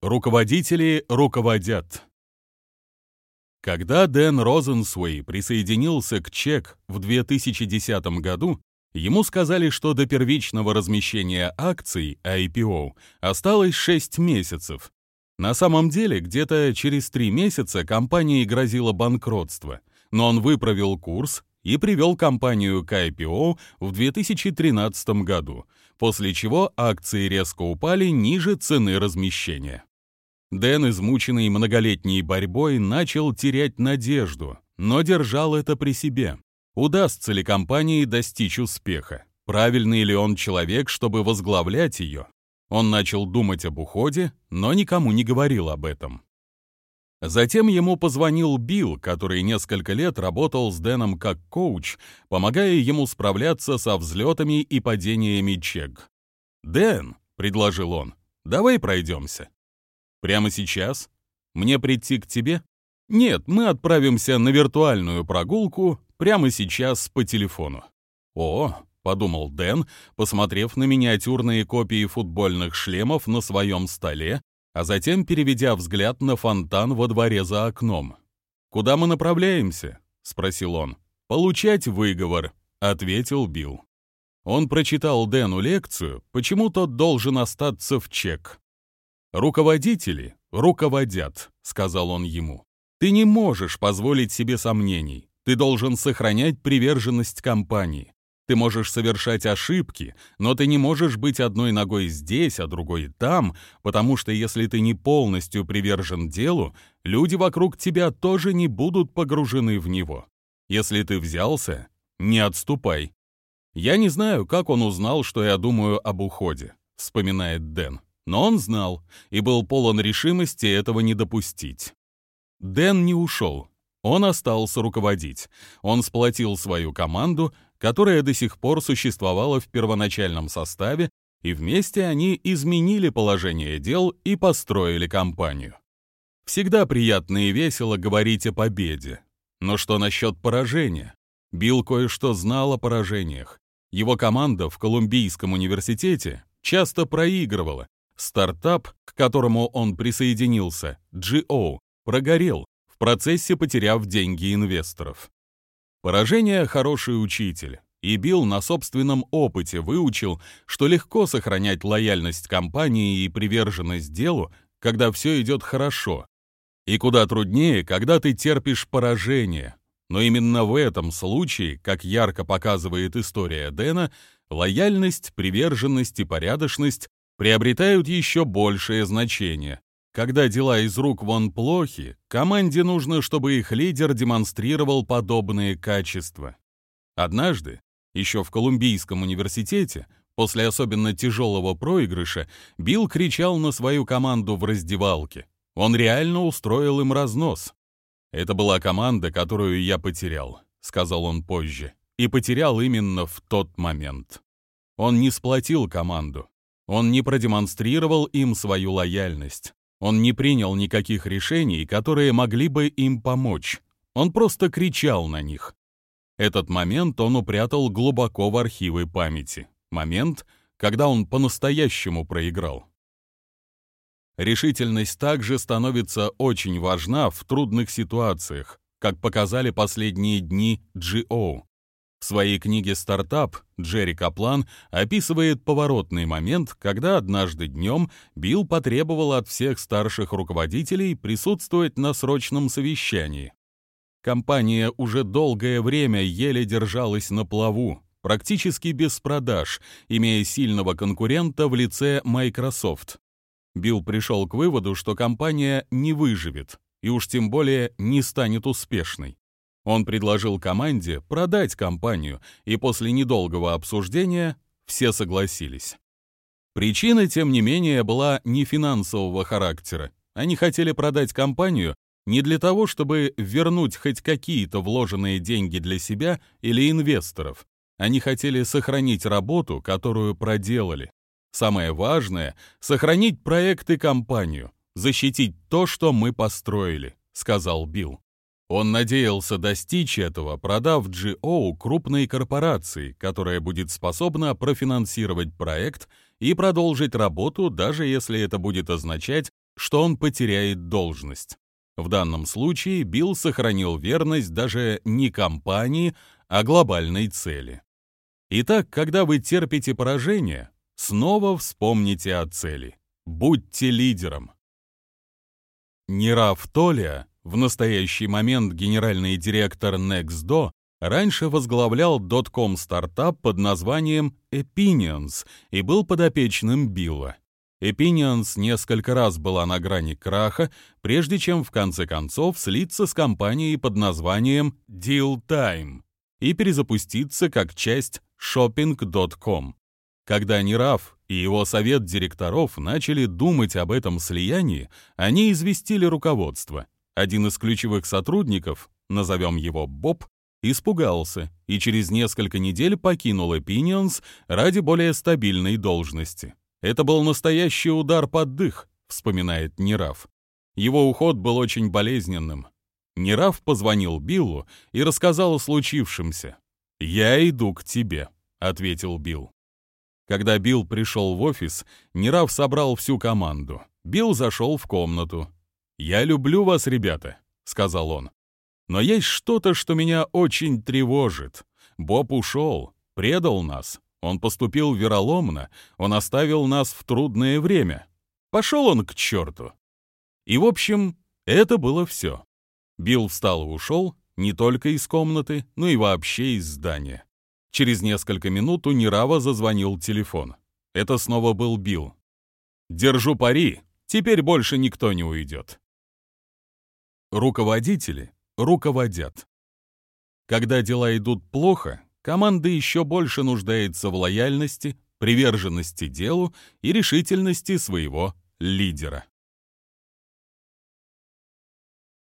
Руководители руководят. Когда Дэн Розенсуэй присоединился к ЧЕК в 2010 году, ему сказали, что до первичного размещения акций IPO осталось 6 месяцев. На самом деле, где-то через 3 месяца компании грозило банкротство, но он выправил курс и привел компанию к IPO в 2013 году, после чего акции резко упали ниже цены размещения. Дэн, измученный многолетней борьбой, начал терять надежду, но держал это при себе. Удастся ли компании достичь успеха? Правильный ли он человек, чтобы возглавлять ее? Он начал думать об уходе, но никому не говорил об этом. Затем ему позвонил Билл, который несколько лет работал с Дэном как коуч, помогая ему справляться со взлетами и падениями чек. «Дэн», — предложил он, — «давай пройдемся». Прямо сейчас? Мне прийти к тебе? Нет, мы отправимся на виртуальную прогулку прямо сейчас по телефону. О, подумал Дэн, посмотрев на миниатюрные копии футбольных шлемов на своем столе, а затем переведя взгляд на фонтан во дворе за окном. «Куда мы направляемся?» — спросил он. «Получать выговор», — ответил Билл. Он прочитал Дэну лекцию, почему тот должен остаться в чек. «Руководители руководят», — сказал он ему. «Ты не можешь позволить себе сомнений. Ты должен сохранять приверженность компании. Ты можешь совершать ошибки, но ты не можешь быть одной ногой здесь, а другой там, потому что если ты не полностью привержен делу, люди вокруг тебя тоже не будут погружены в него. Если ты взялся, не отступай. Я не знаю, как он узнал, что я думаю об уходе, вспоминает Дэн. Но он знал и был полон решимости этого не допустить. Дэн не ушел. Он остался руководить. Он сплотил свою команду, которая до сих пор существовала в первоначальном составе, и вместе они изменили положение дел и построили компанию. Всегда приятно и весело говорить о победе. Но что насчет поражения? Билл кое-что знал о поражениях. Его команда в Колумбийском университете часто проигрывала, Стартап, к которому он присоединился, GO, прогорел, в процессе потеряв деньги инвесторов. Поражение – хороший учитель, и Билл на собственном опыте выучил, что легко сохранять лояльность компании и приверженность делу, когда все идет хорошо, и куда труднее, когда ты терпишь поражение. Но именно в этом случае, как ярко показывает история Дэна, лояльность, приверженность и порядочность приобретают еще большее значение. Когда дела из рук вон плохи, команде нужно, чтобы их лидер демонстрировал подобные качества. Однажды, еще в Колумбийском университете, после особенно тяжелого проигрыша, Билл кричал на свою команду в раздевалке. Он реально устроил им разнос. «Это была команда, которую я потерял», — сказал он позже, и потерял именно в тот момент. Он не сплотил команду, он не продемонстрировал им свою лояльность. Он не принял никаких решений, которые могли бы им помочь. Он просто кричал на них. Этот момент он упрятал глубоко в архивы памяти. Момент, когда он по-настоящему проиграл. Решительность также становится очень важна в трудных ситуациях, как показали последние дни GO. В своей книге «Стартап» Джерри Каплан описывает поворотный момент, когда однажды днем Билл потребовал от всех старших руководителей присутствовать на срочном совещании. Компания уже долгое время еле держалась на плаву, практически без продаж, имея сильного конкурента в лице Microsoft. Билл пришел к выводу, что компания не выживет и уж тем более не станет успешной. Он предложил команде продать компанию, и после недолгого обсуждения все согласились. Причина, тем не менее, была не финансового характера. Они хотели продать компанию не для того, чтобы вернуть хоть какие-то вложенные деньги для себя или инвесторов. Они хотели сохранить работу, которую проделали. Самое важное — сохранить проект и компанию, защитить то, что мы построили, сказал Билл. Он надеялся достичь этого, продав GO крупной корпорации, которая будет способна профинансировать проект и продолжить работу, даже если это будет означать, что он потеряет должность. В данном случае Билл сохранил верность даже не компании, а глобальной цели. Итак, когда вы терпите поражение, снова вспомните о цели. Будьте лидером. Нирав Толия, в настоящий момент генеральный директор Nextdo, раньше возглавлял дотком-стартап под названием Opinions и был подопечным Билла. Opinions несколько раз была на грани краха, прежде чем в конце концов слиться с компанией под названием Deal Time и перезапуститься как часть shopping.com. Когда Нирав и его совет директоров начали думать об этом слиянии, они известили руководство. Один из ключевых сотрудников, назовем его Боб, испугался и через несколько недель покинул Opinions ради более стабильной должности. Это был настоящий удар под дых, вспоминает Нирав. Его уход был очень болезненным. Нирав позвонил Биллу и рассказал о случившемся. «Я иду к тебе», — ответил Билл. Когда Билл пришел в офис, Нирав собрал всю команду. Билл зашел в комнату. «Я люблю вас, ребята», — сказал он. «Но есть что-то, что меня очень тревожит. Боб ушел, предал нас. Он поступил вероломно, он оставил нас в трудное время. Пошел он к черту». И, в общем, это было все. Билл встал и ушел, не только из комнаты, но и вообще из здания. Через несколько минут у Нирава зазвонил телефон. Это снова был Билл. «Держу пари, теперь больше никто не уйдет». Руководители руководят. Когда дела идут плохо, команда еще больше нуждается в лояльности, приверженности делу и решительности своего лидера.